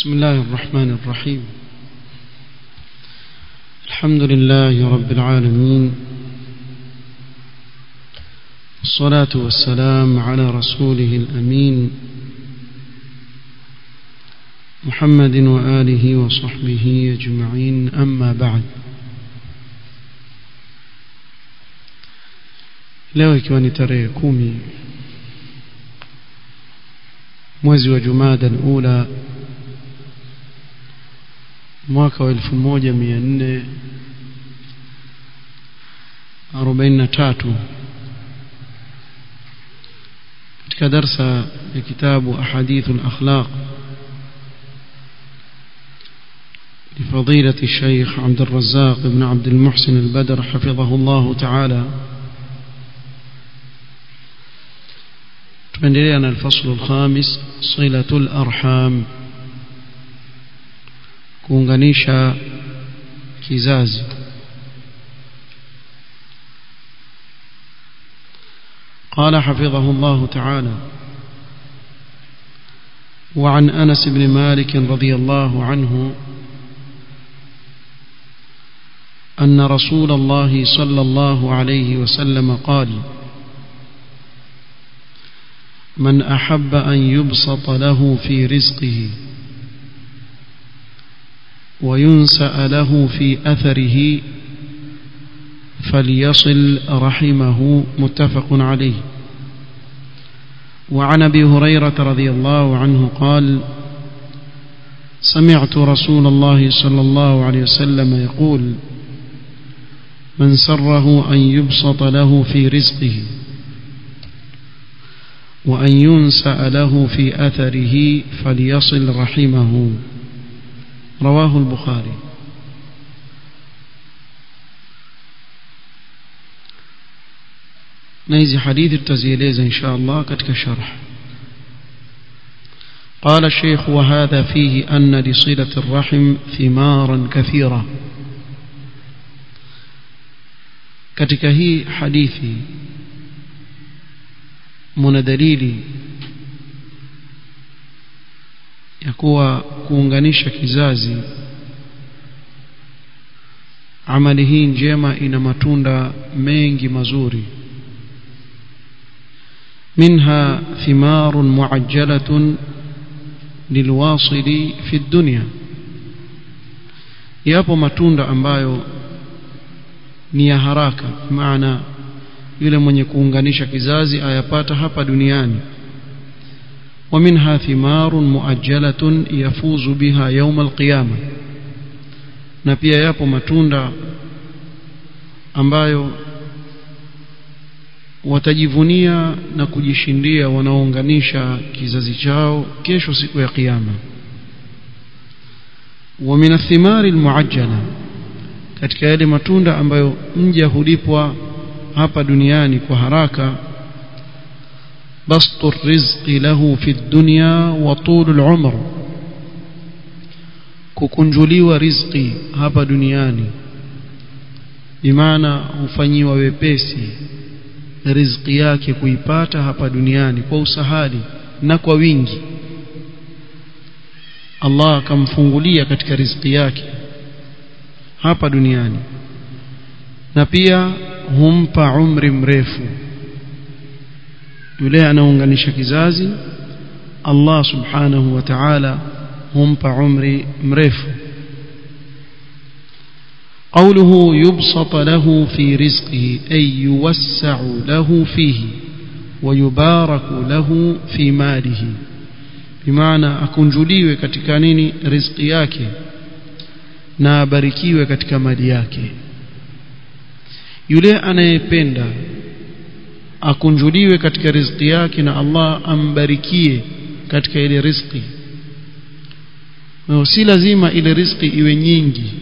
بسم الله الرحمن الرحيم. الحمد لله رب العالمين. والصلاة والسلام على رسوله الأمين. محمد وآله وصحبه أجمعين. أما بعد. leo ikiwa ni tarehe kumi mwezi ula mwaka wa 1443 katika darsa ya kitabu أحاديث الأخلاق لفضيلة الشيخ عبد الرزاق بن عبد المحسن البدر حفظه الله تعالى تمنى لنا الفصل الخامس صلة الأرحام kuunganisha kizazi. قال حفظه الله تعالى وعن انس بن مالك رضي الله عنه ان رسول الله صلى الله عليه وسلم قال من احب ان يبسط له في رزقه وينسأ له في أثره فليصل رحمه متفق عليه. وعن أبي هريرة رضي الله عنه قال سمعت رسول الله صلى الله عليه وسلم يقول من سره أن يبسط له في رزقه وأن ينسأ له في أثره فليصل رحمه. رواه البخاري. نيزي حديث التزيليز إن شاء الله قد كشرح. قال الشيخ وهذا فيه أن لصلة الرحم ثمارا كثيرة. كتكهي حديثي من دليلي ya kuwa kuunganisha kizazi amali hii njema ina matunda mengi mazuri منها ثمار معجلة للواصل في الدنيا yapo matunda ambayo ni ya haraka maana yule mwenye kuunganisha kizazi ayapata hapa duniani ومنها ثمار مؤجلة يفوز بها يوم القيامة na pia yapo matunda ambayo watajivunia na kujishindia wanaounganisha kizazi chao kesho siku ya kiyama ومن الثمار المعجلة katika yale matunda ambayo mja hulipwa hapa duniani kwa haraka bastu الرزق له في الدنيا وطول العمر. Kukunjuliwa rizqi hapa duniani bimaana hufanyiwa wepesi rizqi yake kuipata hapa duniani kwa usahali na kwa wingi. Allah akamfungulia katika rizqi yake hapa duniani na pia humpa umri mrefu yule anaunganisha kizazi Allah subhanahu wa ta'ala humpa umri mrefu قوله يبسط له في رزقه أي يوسع له فيه ويبارك له في ماله بمعنى akunjuliwe katika nini riziki yake na abarikiwe katika mali yake yule anayependa akunjuliwe katika riziki yake na Allah ambarikie katika ile riziki. Si lazima ile riziki iwe nyingi.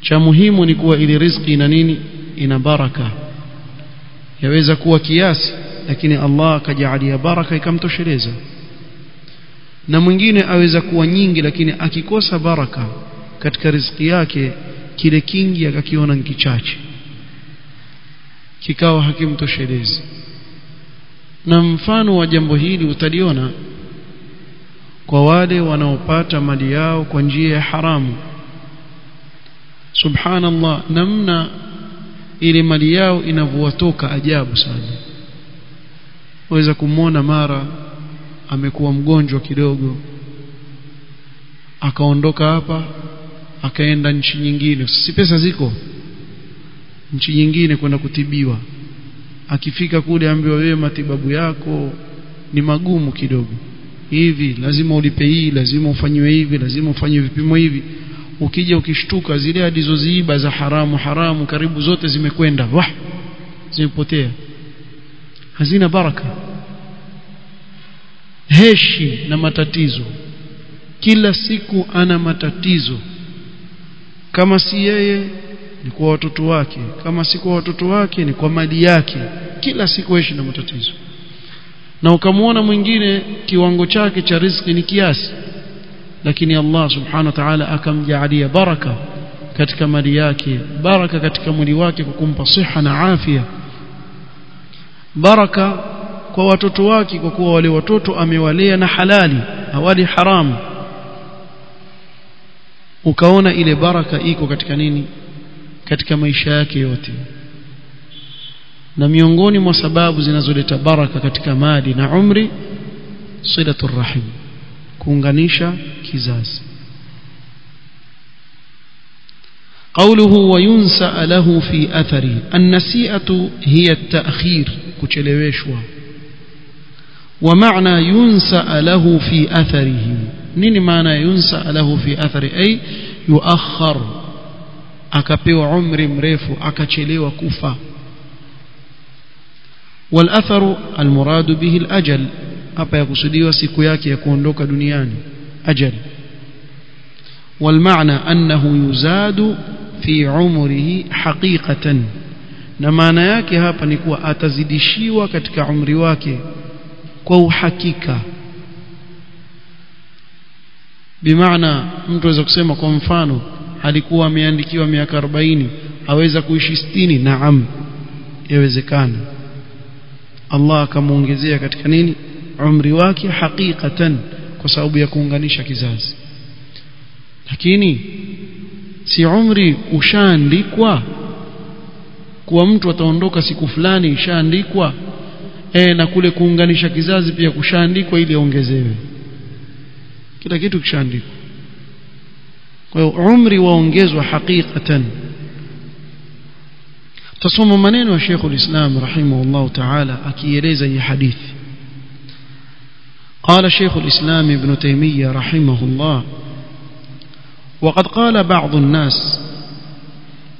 Cha muhimu ni kuwa ile riziki ina nini? Ina baraka. Yaweza kuwa kiasi lakini Allah akajalia baraka ikamtosheleza. Na mwingine aweza kuwa nyingi lakini akikosa baraka katika riziki yake kile kingi akakiona ni kichache kikawa hakimtoshelezi na mfano wa jambo hili utaliona kwa wale wanaopata mali yao kwa njia ya haramu. Subhanallah namna ile mali yao inavyowatoka ajabu sana. Waweza kumwona mara amekuwa mgonjwa kidogo akaondoka hapa akaenda nchi nyingine. Si pesa ziko nchi nyingine kwenda kutibiwa. Akifika kule ambiwa wewe matibabu yako ni magumu kidogo. Hivi lazima ulipe hii lazima ufanyiwe hivi lazima ufanyiwe vipimo hivi. Ukija ukishtuka zile alizoziiba za haramu haramu karibu zote zimekwenda. Wah! Zimepotea. Hazina baraka. Heshi na matatizo. Kila siku ana matatizo. Kama si yeye ni kwa watoto wake. Kama si kwa watoto wake ni kwa mali yake. Kila siku yeye na matatizo. Na ukamwona mwingine kiwango chake cha riziki ni kiasi. Lakini Allah subhanahu wa ta'ala akamjaalia baraka katika mali yake baraka katika mwili wake kwa kumpa siha na afya. Baraka kwa watoto wake kwa kuwa wale watoto amewalea na halali hawali haramu. Ukaona ile baraka iko katika nini katika maisha yake yote na miongoni mwa sababu zinazoleta baraka katika mali na umri silatul rahim kuunganisha kizazi قوله وينسأ له في أثره النسيئة هي التأخير كتلويشوا ومعنى ينسأ له في أثره نين معنى ينسأ له في أثره أي يؤخر akapewa umri mrefu akachelewa kufa والأثر المراد به الأجل hapa yakusudiwa siku yake ya kuondoka duniani ajal والمعنى أنه يزاد في عمره حقيقة na maana yake hapa ni kuwa atazidishiwa katika umri wake kwa uhakika bimaana mtu aweza kusema kwa mfano alikuwa ameandikiwa miaka 40 aweza kuishi 60 naam yawezekana. Allah akamuongezea katika nini? Umri wake hakikatan kwa sababu ya kuunganisha kizazi. Lakini si umri ushaandikwa? Kuwa mtu ataondoka siku fulani ishaandikwa. E, na kule kuunganisha kizazi pia kushaandikwa ili aongezewe. Kila kitu kishaandikwa umri waongezwa hakikatan تصوم maneno ya Sheikh ulislam rahimahullah ta'ala akieleza hadithi قال شيخ الإسلام ابن تيمية رحمه الله وقد قال بعض الناس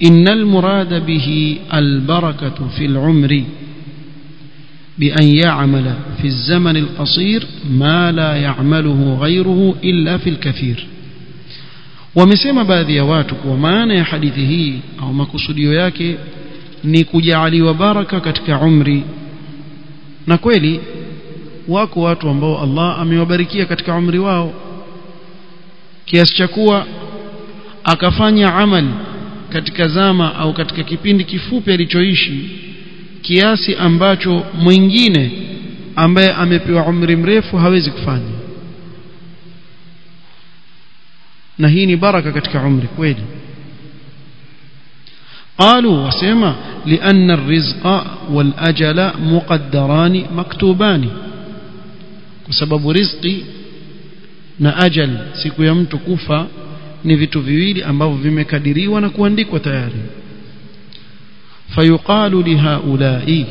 إن المراد به البركة في العمر بأن يعمل في الزمن القصير ما لا يعمله غيره إلا في الكثير. Wamesema baadhi ya watu kwa maana ya hadithi hii au makusudio yake ni kujaaliwa baraka katika umri. Na kweli wako watu ambao Allah amewabarikia katika umri wao. Kiasi cha kuwa akafanya amali katika zama au katika kipindi kifupi alichoishi kiasi ambacho mwingine ambaye amepewa umri mrefu hawezi kufanya na hii ni baraka katika umri kweli قالوا وسما لأن الرزق والأجل مقدران مكتوبان بسبب رزقي na ajal siku ya mtu kufa ni vitu viwili ambavyo vimekadiriwa na kuandikwa tayari fayuqalu lihaulai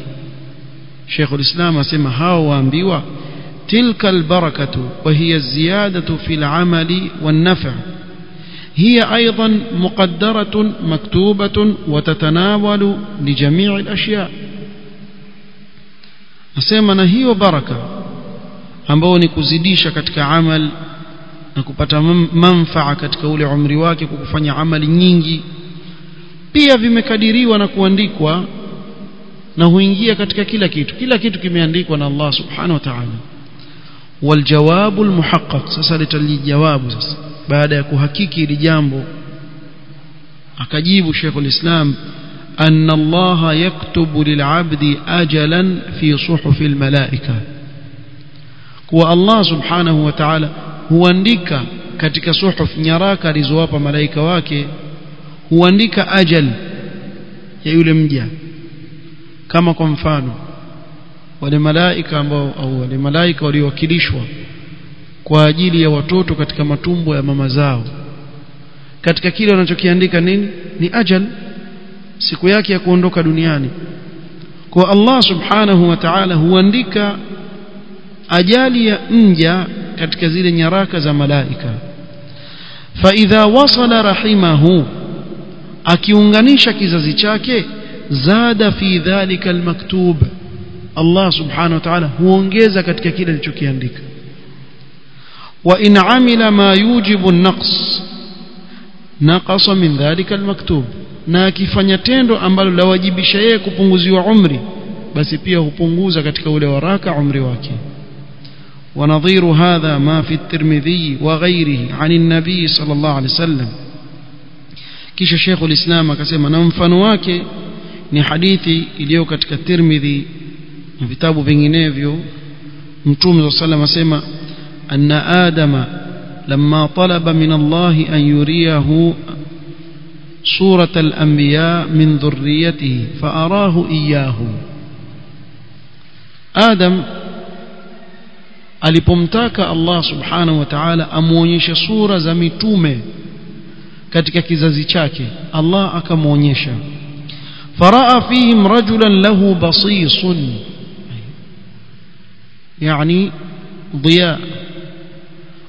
Sheikh ulislam asema hao waambiwa tilka albarakatu wa hiya ziyadatu fil amali wan naf' هي أيضا مقدرة مكتوبة وتتناول لجميع الأشياء nasema na hiyo baraka ambao ni kuzidisha katika amal na kupata manfaa katika ule umri wake kwa kufanya amali nyingi pia vimekadiriwa na kuandikwa na huingia katika kila kitu kila kitu kimeandikwa na Allah subhanahu wa ta'ala والجواب المحقق sasa litalijawabu sasa baada ya kuhakiki hili jambo akajibu Sheikh ulislam أن الله يكتب للعبد أجلا في صحف الملائكة kuwa Allah subhanahu wa ta'ala huandika katika suhuf nyaraka alizowapa malaika wake huandika ajal ya yule mja kama kwa mfano wale malaika ambao au wale malaika waliowakilishwa kwa ajili ya watoto katika matumbo ya mama zao. Katika kile wanachokiandika nini? Ni ajal siku yake ya kuondoka duniani. Kwa Allah subhanahu wa ta'ala huandika ajali ya mja katika zile nyaraka za malaika. Fa idha wasala rahimahu akiunganisha kizazi chake zada fi dhalika almaktub. Allah subhanahu wa ta'ala huongeza katika kile alichokiandika wa in amila ma yujibu an-naqs naqasa min dhalika almaktub na akifanya tendo ambalo lawajibisha yeye kupunguziwa umri basi pia hupunguza katika ule waraka umri wake ونظير هذا ما في الترمذي وغيره عن النبي صلى الله عليه وسلم kisha Sheikh ulislam akasema na mfano wake ni hadithi iliyo katika Tirmidhi na vitabu vinginevyo Mtume صلى الله عليه asema anna adama lamma talaba min Allah an yuriyahu سورة الأنبياء من ذريته فأراه إياه آدم alipomtaka Allah subhanahu wa ta'ala amuonyeshe sura za mitume katika kizazi chake Allah akamwonyesha faraa fihim rajulan lahu basisun yani dhiya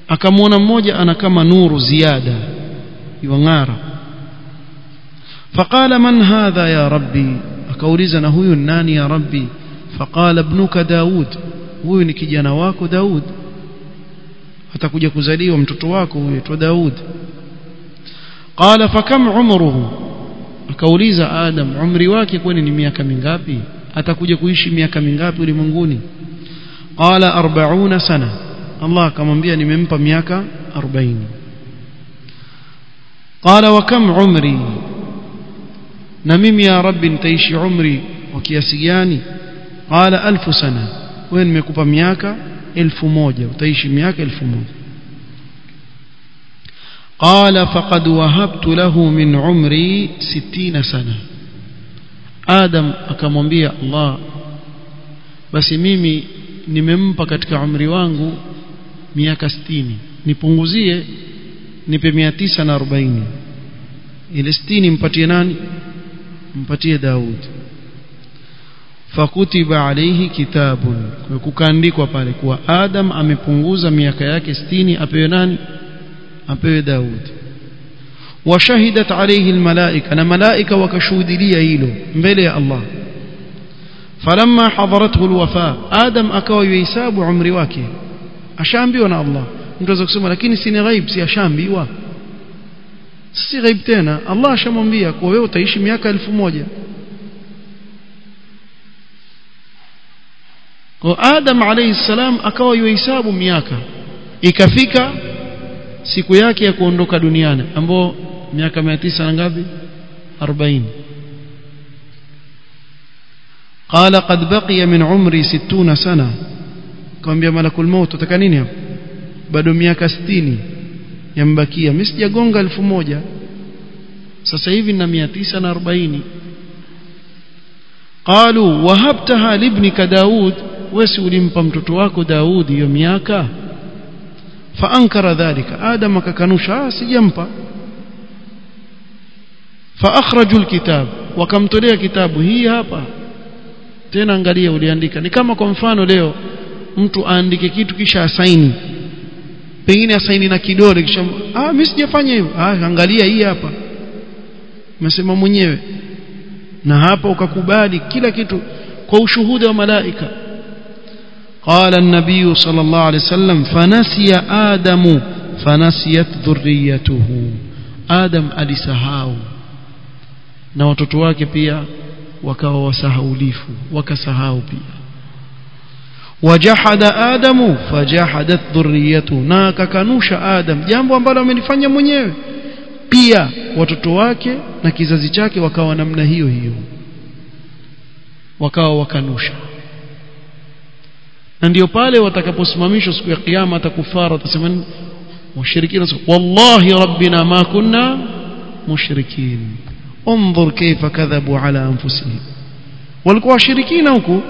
akamwona mmoja ana kama nuru ziada yuang'ara. Faqala man hadha ya rabbi? Akauliza na huyu nani ya rabbi? Faqala ibnuka daud. Huyu ni kijana wako daud. Atakuja kuzaliwa mtoto wako huyu aitwa daud. Qala fakam umruhu? Akauliza adam umri wake kweni ni miaka mingapi? Atakuja kuishi miaka mingapi ulimwenguni? Qala 40 sana. Allah akamwambia nimempa miaka 40 qala wa kam umri na mimi ya rabbi nitaishi umri wa kiasi gani qala alfu sana wewe nimekupa miaka elfu moja utaishi miaka elfu moja قال فقد وهبت له من عمري ستين سنة آدم akamwambia Allah basi mimi nimempa katika umri wangu miaka 60 nipunguzie nipe 940 ile 60 mpatie nani mpatie Daud fakutiba alayhi kitabun kukaandikwa pale kuwa Adam amepunguza miaka yake 60 apewe nani apewe Daud washahidat alayhi almalaika na malaika wakashuhudia hilo mbele ya Allah falamma hadarathu alwafa Adam akawa yuhesabu umri wake ashaambiwa na Allah mtu anaweza kusema lakini si ni ghaib si ashaambiwa si ghaib tena Allah ashamwambia kwa wewe utaishi miaka elfu moja kwa Adam alayhi salam akawa yuhesabu miaka ikafika siku yake ya kuondoka duniani ambao miaka 900 na ngapi 40 قال قد بقي من عمري 60 سنه akamwambia malakul maut utaka nini hapo bado miaka sitini. Yambakia mimi sijagonga elfu moja. Sasa hivi na mia tisa na arobaini. Qalu wahabtaha libnika daud? Wesi ulimpa mtoto wako daudi hiyo miaka? Fa ankara dhalika. Adam akakanusha ah sijampa. Faakhrajul kitab. Wakamtolea kitabu hii hapa. Tena angalia uliandika. Ni kama kwa mfano leo mtu aandike kitu kisha asaini pengine asaini na kidole kisha ah mimi sijafanya hivyo ah angalia hii hapa umesema mwenyewe na hapa ukakubali kila kitu kwa ushuhuda wa malaika قال النبي صلى الله عليه وسلم فنسي آدم فنسيت ذريته آدم alisahau na watoto wake pia wakawa wasahaulifu wakasahau pia wajahada adamu fajahadat dhurriyatu na akakanusha adam jambo ambalo amelifanya mwenyewe pia watoto wake na kizazi chake wakawa namna hiyo hiyo wakawa wakanusha na ndio pale watakaposimamishwa siku ya kiyama atakufara watasema washirikina wallahi rabbina ma kunna mushrikin انظر كيف كذبوا على انفسهم walikuwa washirikina huku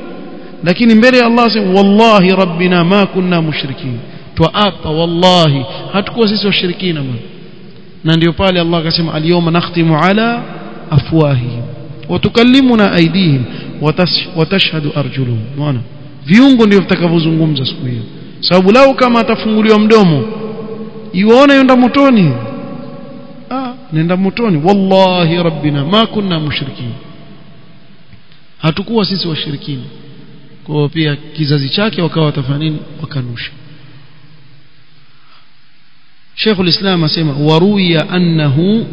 lakini mbele ya Allah sema wallahi rabbina ma kunna mushrikin. Twaapa wallahi hatakuwa sisi washirikina bwana na ndio pale Allah akasema alyawma nakhtimu ala afwahihim wa tukallimuna aydihim wa tashhadu arjuluhum. Unaona? Viungo ndio vitakavyozungumza siku hiyo. Sababu lau kama atafunguliwa mdomo iwaona yenda motoni. Ah nenda motoni. Wallahi rabbina ma kunna mushrikin. Hatukuwa sisi washirikina kwa pia kizazi chake wakawa watafanya nini wakanusha شيخ الإسلام أسمع وروي أنه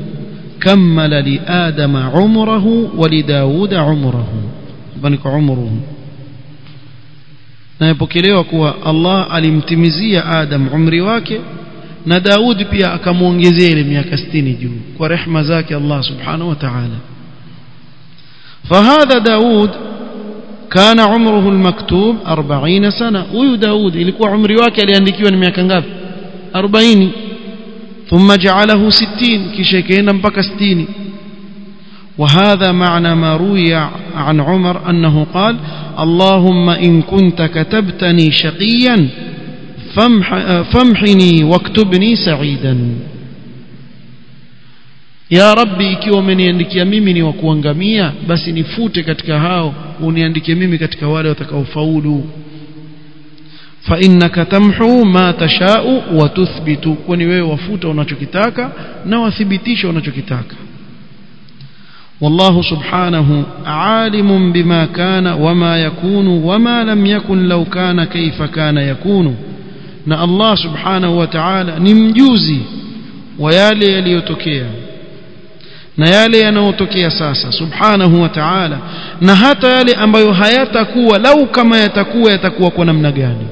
كمل لآدم عمره ولداود عمره بنك عمره na yapokelewa kuwa Allah alimtimizia Adam umri wake na Daud pia akamwongezea ile miaka 60 juu kwa rehma zake Allah subhanahu wa ta'ala فهذا داود كان عمره المكتوب 40 سنة. huyu Daud ilikuwa umri wake aliandikiwa ni miaka ngapi 40 ثم جعله 60 kisha ikaenda mpaka 60 وهذا معنى ما روي عن عمر أنه قال اللهم إن كنت كتبتني شقيا فامح فامحني واكتبني سعيدا. ya rabbi ikiwa umeniandikia mimi ni wa kuangamia basi nifute katika hao uniandike mimi katika wale watakaofaulu fa innaka tamhu ma tashau wa tuthbitu kwani wewe wafuta unachokitaka na wathibitisha unachokitaka والله سبحانه عالم بما كان وما يكون وما لم يكن لو كان كيف كان يكون na Allah subhanahu wa ta'ala ni mjuzi wa yale yaliyotokea na yale yanayotokea sasa subhanahu wa ta'ala na hata yale ambayo hayatakuwa lau kama yatakuwa yatakuwa kwa namna gani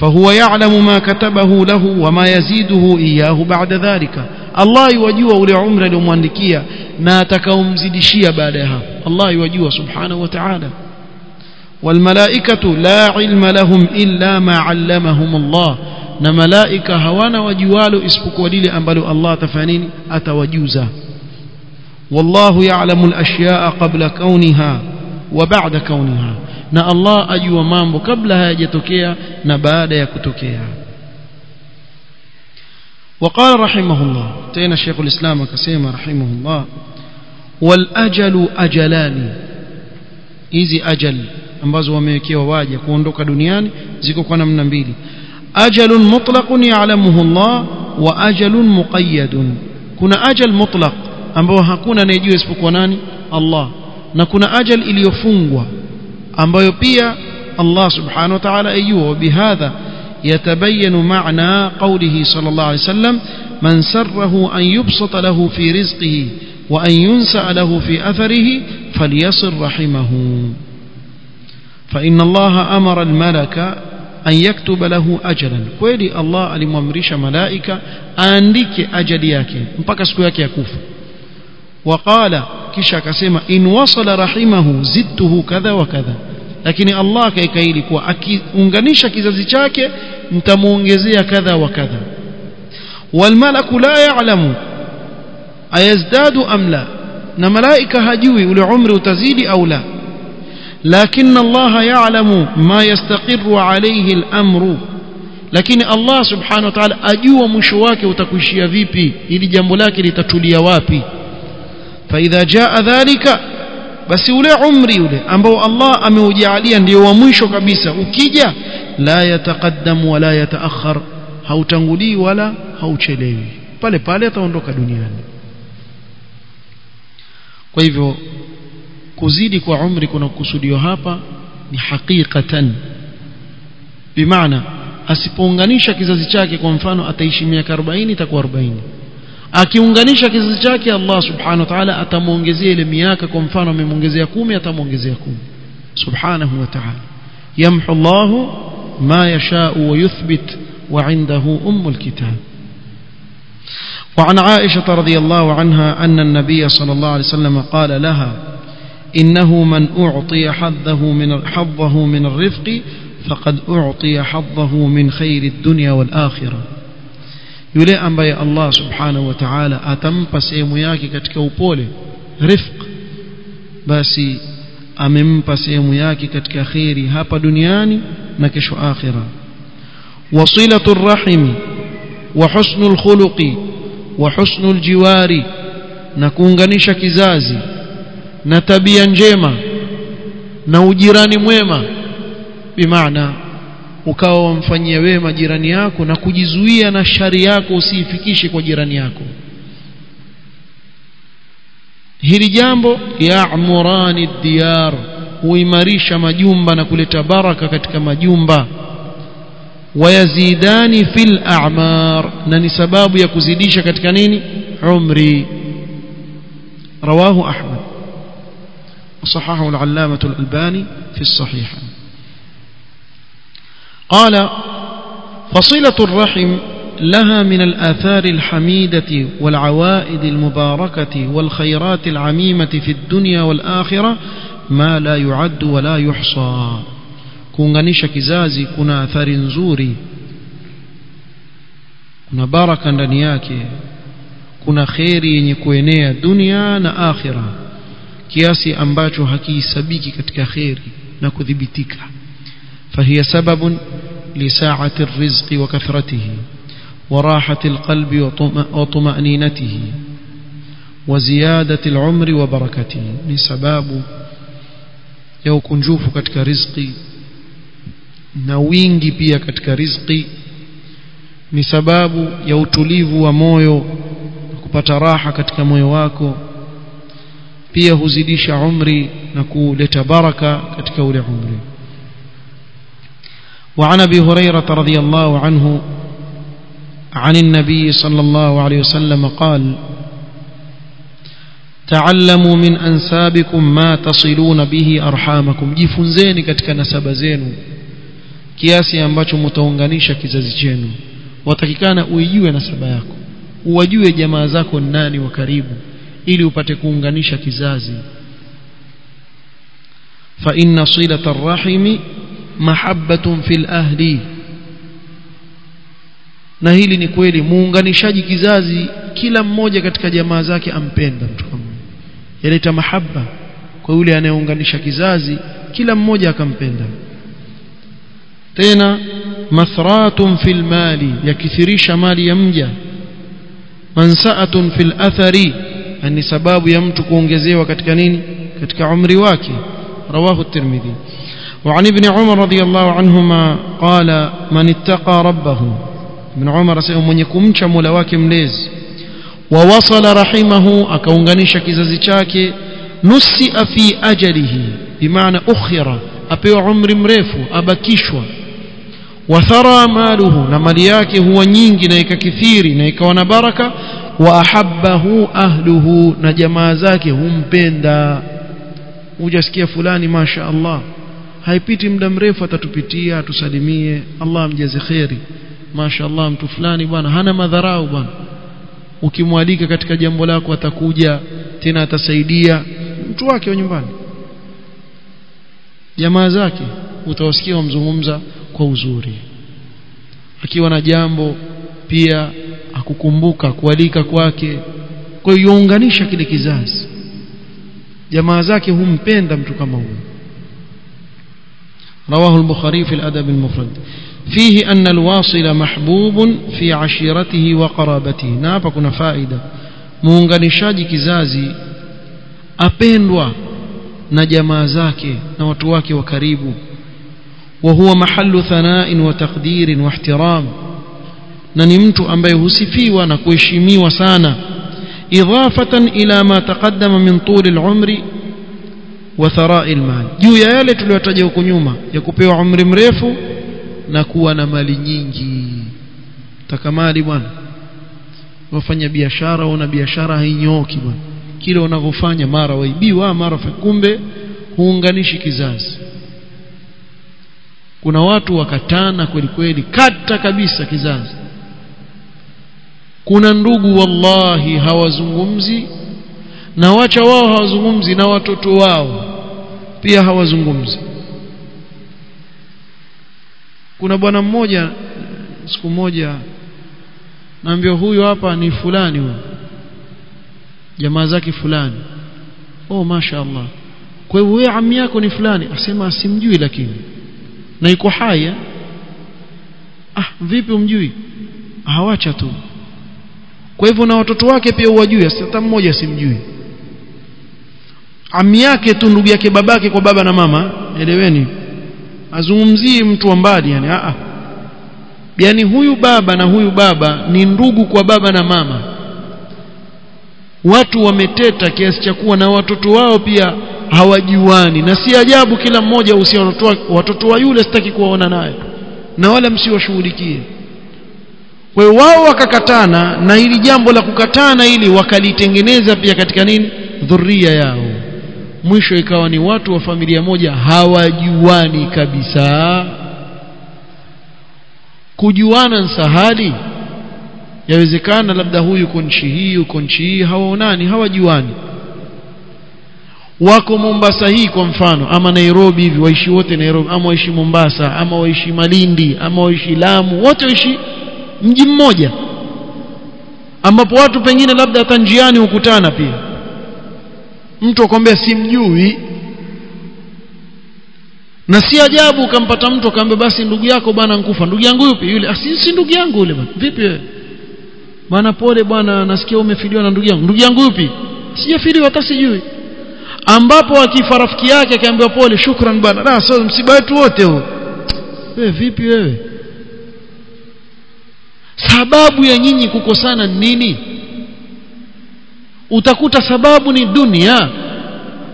فهو يعلم ما كتبه له وما يزيده إياه بعد ذلك الله يوجوا ule umri aliyomwandikia na atakaomzidishia baada ya hapo Allah yajua subhanahu wa ta'ala والملائكة لا علم لهم إلا ما علمهم الله na malaika hawana wajualo isipokuwa lile ambalo Allah atafanini atawajuza والله يعلم الأشياء قبل كونها وبعد كونها. نا الله أيوة أجوى مامب قبلها يجتكيا نبادا يكتكيا وقال رحمه الله تين شيخ الإسلام كسيما رحمه الله والأجل أجلان. إذي أجل أنبازوا ميكي وواد يكون دوك دنيان زيكو كنا من نبيلي أجل مطلق يعلمه الله وأجل مقيد. كنا أجل مطلق. Ambao hakuna anayejua isipokuwa nani Allah na kuna ajal iliyofungwa ambayo pia Allah subhanahu wa ta'ala ayua bihadha يتبين معنى قوله صلى الله عليه وسلم من سره أن يبسط له في رزقه وأن ينسأ له في أثره فليصل رحمه فإن الله أمر الملك أن يكتب له أجلا kweli Allah alimwamrisha malaika aandike ajali yake mpaka siku yake ya kufa waqala kisha akasema in wasala rahimahu zidtuhu kadha wa kadha. Lakini Allah akaika ili kuwa akiunganisha kizazi chake nitamuongezea kadha wa kadha. Walmalaku la ya'lamu ayazdadu am la? Na malaika hajui ule umri utazidi au la? Lakin Allah ya'lamu ma yastaqiru alayhi al-amru. Lakini Allah subhanahu wa ta'ala ajua mwisho wake utakuishia vipi ili jambo lake litatulia wapi fa idha jaa dhalika basi ule umri ule ambao Allah ameujalia ndio wa mwisho kabisa. Ukija la yataqaddam wala yataakhar hautangulii wala hauchelewi. Pale pale ataondoka duniani. Kwa hivyo kuzidi kwa umri kuna kusudio hapa ni hakikatan bimaana asipounganisha kizazi chake kwa mfano ataishi miaka 40 itakuwa 40 akiunganisha kizazi chake Allah subhanahu wa ta'ala atamuongezea ile miaka kwa mfano amemwongezea 10 atamuongezea 10 subhanahu wa ta'ala yamhu Allah ma yasha wa yuthbit wa indahu ummul kitab وعن عائشة رضي الله عنها أن النبي صلى الله عليه وسلم قال لها إنه من أعطي حظه من حظه من الرفق فقد أعطي حظه من خير الدنيا والآخرة yule ambaye Allah subhanahu wa ta'ala atampa sehemu yake katika upole rifq basi amempa sehemu yake katika khairi hapa duniani na kesho akhira. Wasilatu rahimi wa husnul khuluqi wa husnul jiwari na kuunganisha kizazi na tabia njema na ujirani mwema bimaana ukawa wamfanyia wema jirani yako na kujizuia na shari yako usiifikishe kwa jirani yako hili jambo ya'murani diyar huimarisha majumba na kuleta baraka katika majumba wayazidani fil a'mar na ni sababu ya kuzidisha katika nini umri rawahu ahmad وصححه العلامة الألباني في الصحيحة قال فصلة الرحم لها من الآثار الحميدة والعوائد المباركة والخيرات العميمة في الدنيا والآخرة ما لا يعد ولا يحصى. كون كونغانيشا كزازي كنا آثار زوري كنا باركا دنياكي كنا خيري نكوينيا دنيا آخرة كياسي أمباتو هكي سبيكي كتك خيري نكو فهي سبب لساعة الرزق وكثرته وراحة القلب وطمأنينته وزيادة العمر وبركته. لسباب يوك نجوفك كرزقي نوينج بيك كرزقي لسباب يوتليف ومويو kupata raha katika moyo wako pia huzidisha umri na عمري baraka katika ule umri وعن ابي هريره رضي الله عنه عن النبي صلى الله عليه وسلم قال تعلموا من انسابكم ما تصلون به ارحامكم jifunzeni katika nasaba zenu kiasi ambacho mtaunganisha kizazi chenu watakikana uijue nasaba yako uwajue jamaa zako nani wa karibu ili upate kuunganisha kizazi fa inna silata arrahimi mahabbatun fil ahli. Na hili ni kweli muunganishaji kizazi kila mmoja katika jamaa zake ampenda mtu kama yaleta mahaba kwa yule anayeunganisha kizazi kila mmoja akampenda. Tena mathratun fil mali yakithirisha mali ya mja. Mansaatun fil athari ni sababu ya mtu kuongezewa katika nini? Katika umri wake. Rawahu at-tirmidhi وعن ابن عمر رضي الله عنهما قال من اتقى ربه ابن عمر سيئ من يكمش ملواك مليز ووصل رحمه أكونغنيش كزازي chake نسئ في أجله بمعنى أخر أبيع عمر مريفو أبكيشوا وثرى ماله نمالي yake huwa nyingi na ikakithiri na ikawa na baraka wa ahabbahu ahluhu na jamaa zake humpenda hujasikia fulani masha Allah haipiti muda mrefu atatupitia atusalimie. Allah amjaze kheri. Mashaallah mtu fulani bwana hana madharau bwana. Ukimwalika katika jambo lako atakuja tena atasaidia. Mtu wake wa nyumbani. Jamaa zake utawasikia wamzungumza kwa uzuri. Akiwa na jambo pia akukumbuka kualika kwake. Kwa hiyo kile kizazi. Jamaa zake humpenda mtu kama huyo رواه البخاري في الأدب المفرد. فيه أن الواصل محبوب في عشيرته وقرابته. نعم كنا فائدة مونغانشاجي كزازي أبينوا نجما زاكي نوتواكي وكريب وهو محل ثناء وتقدير واحترام ننمت أن بيهسفي ونكوشمي وسانا إضافة إلى ما تقدم من طول العمر wa thara'i al-mal. Juu ya yale tuliyotaja huko nyuma ya kupewa umri mrefu na kuwa na mali nyingi. Takamali bwana. Wafanya biashara una biashara hainyoki bwana. Kile unavyofanya mara waibiwa mara kumbe huunganishi kizazi. Kuna watu wakatana kweli kweli kata kabisa kizazi. Kuna ndugu wallahi hawazungumzi na wacha wao hawazungumzi na watoto wao. Pia hawazungumzi. Kuna bwana mmoja siku moja naambiwa huyu hapa ni fulani huyu. Jamaa zake fulani. Oh mashaallah kwa hivyo wewe ami yako ni fulani. Asema simjui lakini. Na iko hai ah vipi umjui? Hawacha tu. Kwa hivyo na watoto wake pia uwajui hata mmoja simjui ami yake tu ndugu yake babake kwa baba na mama eleweni. Azungumzii mtu wa mbali yani a yani huyu baba na huyu baba ni ndugu kwa baba na mama. Watu wameteta kiasi cha kuwa na watoto wao pia hawajuani. Na si ajabu kila mmoja usia watoto, wa yule sitaki kuwaona naye. Na wala msiwashughulikie. Kwa hiyo wao wakakatana na ili jambo la kukatana ili wakalitengeneza pia katika nini? Dhuria yao mwisho ikawa ni watu wa familia moja hawajuani kabisa. Kujuana nsahali yawezekana labda huyu yuko nchi hii yuko nchi hii hawaonani hawajuani. Wako Mombasa hii kwa mfano ama Nairobi hivi waishi wote Nairobi ama waishi Mombasa ama waishi Malindi ama waishi Lamu wote waishi mji mmoja ambapo watu pengine labda hata njiani hukutana pia mtu akwambia simjui. Na si ajabu ukampata mtu akamwambia basi ndugu yako bwana nkufa ndugu yangu yupi? Yule. Si, si ndugu yangu yule bwana. Vipi wewe? Bwana pole bwana nasikia umefidiwa na ndugu yangu. Ndugu yangu yupi? Sijafidiwa hata sijui. Ambapo akifa rafiki yake akiambiwa pole shukran bwana. La sio msiba wetu wote huo. Wewe vipi wewe? Sababu ya nyinyi kukosana nini utakuta sababu ni dunia.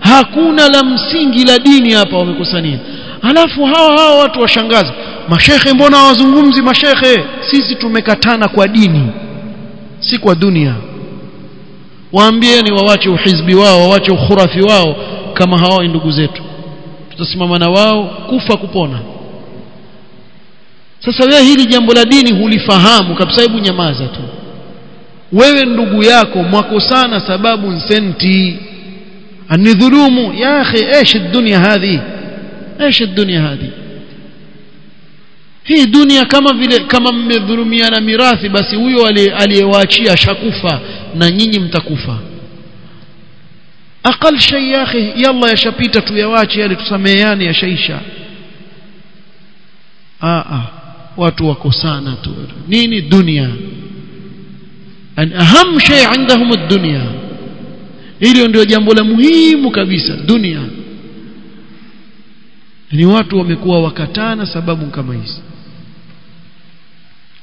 Hakuna la msingi la dini hapa wamekusanyia alafu hawa hawa watu washangaza mashekhe mbona hawazungumzi? Mashekhe sisi tumekatana kwa dini si kwa dunia. Waambieni wawache uhizbi wao wawache ukhurafi wao kama hawa ndugu zetu. Tutasimama na wao kufa kupona. Sasa wewe hili jambo la dini hulifahamu kabisa. Hebu nyamaza tu wewe ndugu yako mwakosana sababu nsenti anidhulumu ya akhi ايش الدنيا هذه ايش الدنيا هذه hii dunia kama vile kama mmedhulumiana mirathi basi huyo aliyewaachia shakufa na nyinyi mtakufa aqal shay ya akhi yalla yashapita tuyawache yale tusameheane yashaisha ah ah watu wakosana tu nini dunia an aham shay indahum ad-dunya. Hilo ndio jambo la muhimu kabisa dunia ni watu wamekuwa wakatana sababu kama hizi.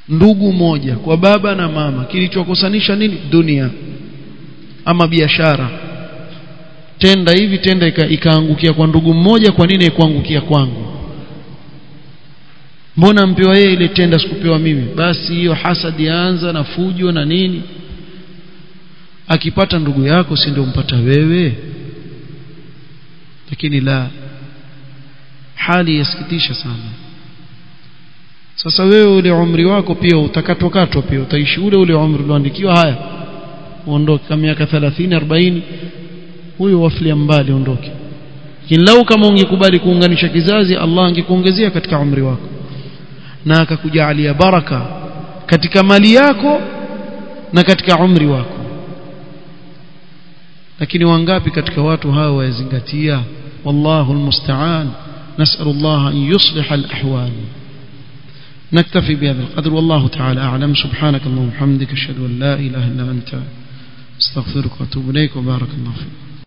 Ndugu moja kwa baba na mama kilichokosanisha nini? Dunia ama biashara. Tenda hivi tenda ikaangukia kwa ndugu mmoja kwa nini ikuangukia kwangu mbona mpewa yeye ile tenda sikupewa mimi? Basi hiyo hasadi anza na fujo na nini? Akipata ndugu yako si ndio mpata wewe? Lakini la hali yasikitisha sana. Sasa wewe ule umri wako pia utakatwakatwa pia utaishi ule ule umri ulioandikiwa. Haya uondoke kama miaka 30 40 huyo wafilia mbali ondoke. Lakini lau kama ungekubali kuunganisha kizazi Allah angekuongezea katika umri wako na akakujalia baraka katika mali yako na katika umri wako. Lakini wangapi katika watu hao wayazingatia? Wallahu almusta'an. نسأل الله أن يصلح الأحوال نكتفي بهذا القدر والله تعالى أعلم سبحانك اللهم وبحمدك أشهد أن لا إله إلا أنت استغفرك وأتوب إليك وبارك الله فيك